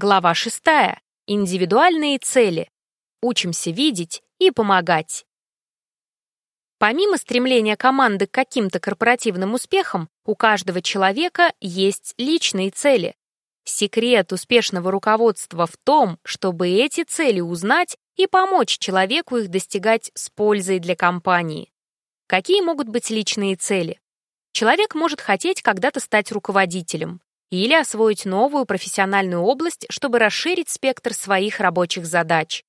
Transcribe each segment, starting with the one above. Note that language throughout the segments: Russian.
Глава 6. Индивидуальные цели. Учимся видеть и помогать. Помимо стремления команды к каким-то корпоративным успехам, у каждого человека есть личные цели. Секрет успешного руководства в том, чтобы эти цели узнать и помочь человеку их достигать с пользой для компании. Какие могут быть личные цели? Человек может хотеть когда-то стать руководителем, или освоить новую профессиональную область, чтобы расширить спектр своих рабочих задач.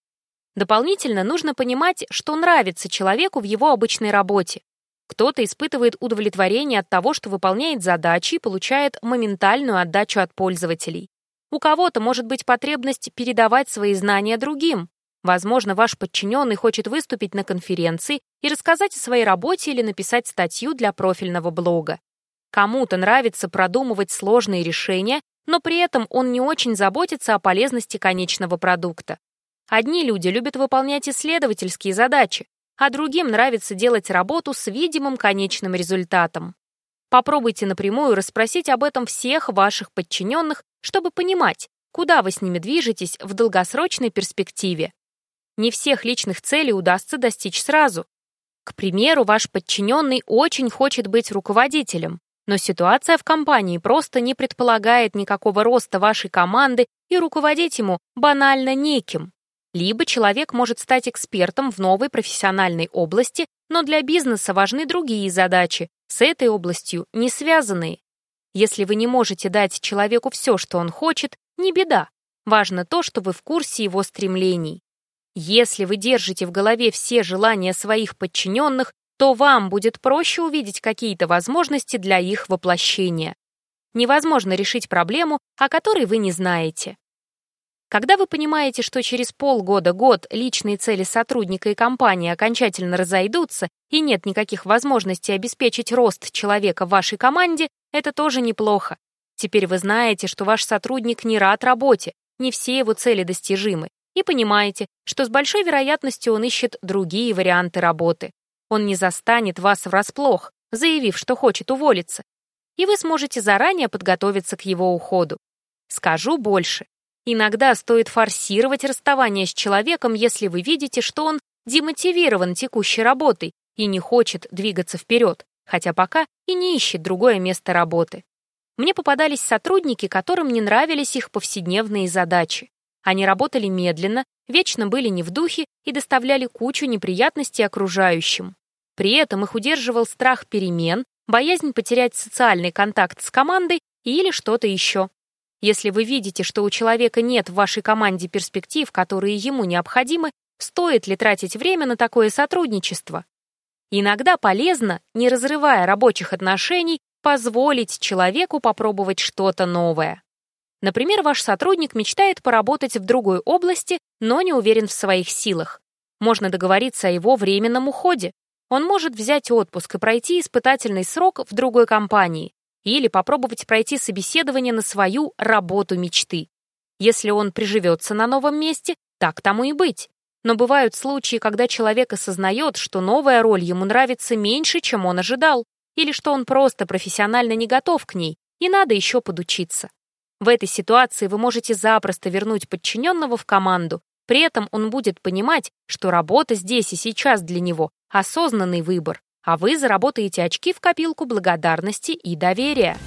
Дополнительно нужно понимать, что нравится человеку в его обычной работе. Кто-то испытывает удовлетворение от того, что выполняет задачи и получает моментальную отдачу от пользователей. У кого-то может быть потребность передавать свои знания другим. Возможно, ваш подчиненный хочет выступить на конференции и рассказать о своей работе или написать статью для профильного блога. Кому-то нравится продумывать сложные решения, но при этом он не очень заботится о полезности конечного продукта. Одни люди любят выполнять исследовательские задачи, а другим нравится делать работу с видимым конечным результатом. Попробуйте напрямую расспросить об этом всех ваших подчиненных, чтобы понимать, куда вы с ними движетесь в долгосрочной перспективе. Не всех личных целей удастся достичь сразу. К примеру, ваш подчиненный очень хочет быть руководителем, но ситуация в компании просто не предполагает никакого роста вашей команды и руководить ему банально неким. Либо человек может стать экспертом в новой профессиональной области, но для бизнеса важны другие задачи, с этой областью не связанные. Если вы не можете дать человеку все, что он хочет, не беда. Важно то, что вы в курсе его стремлений. Если вы держите в голове все желания своих подчиненных, то вам будет проще увидеть какие-то возможности для их воплощения. Невозможно решить проблему, о которой вы не знаете. Когда вы понимаете, что через полгода-год личные цели сотрудника и компании окончательно разойдутся и нет никаких возможностей обеспечить рост человека в вашей команде, это тоже неплохо. Теперь вы знаете, что ваш сотрудник не рад работе, не все его цели достижимы, и понимаете, что с большой вероятностью он ищет другие варианты работы. Он не застанет вас врасплох, заявив, что хочет уволиться, и вы сможете заранее подготовиться к его уходу. Скажу больше. Иногда стоит форсировать расставание с человеком, если вы видите, что он демотивирован текущей работой и не хочет двигаться вперед, хотя пока и не ищет другое место работы. Мне попадались сотрудники, которым не нравились их повседневные задачи. Они работали медленно, вечно были не в духе и доставляли кучу неприятностей окружающим. При этом их удерживал страх перемен, боязнь потерять социальный контакт с командой или что-то еще. Если вы видите, что у человека нет в вашей команде перспектив, которые ему необходимы, стоит ли тратить время на такое сотрудничество? Иногда полезно, не разрывая рабочих отношений, позволить человеку попробовать что-то новое. Например, ваш сотрудник мечтает поработать в другой области, но не уверен в своих силах. Можно договориться о его временном уходе, он может взять отпуск и пройти испытательный срок в другой компании или попробовать пройти собеседование на свою работу мечты. Если он приживется на новом месте, так тому и быть. Но бывают случаи, когда человек осознает, что новая роль ему нравится меньше, чем он ожидал, или что он просто профессионально не готов к ней, и надо еще подучиться. В этой ситуации вы можете запросто вернуть подчиненного в команду, при этом он будет понимать, что работа здесь и сейчас для него осознанный выбор, а вы заработаете очки в копилку благодарности и доверия.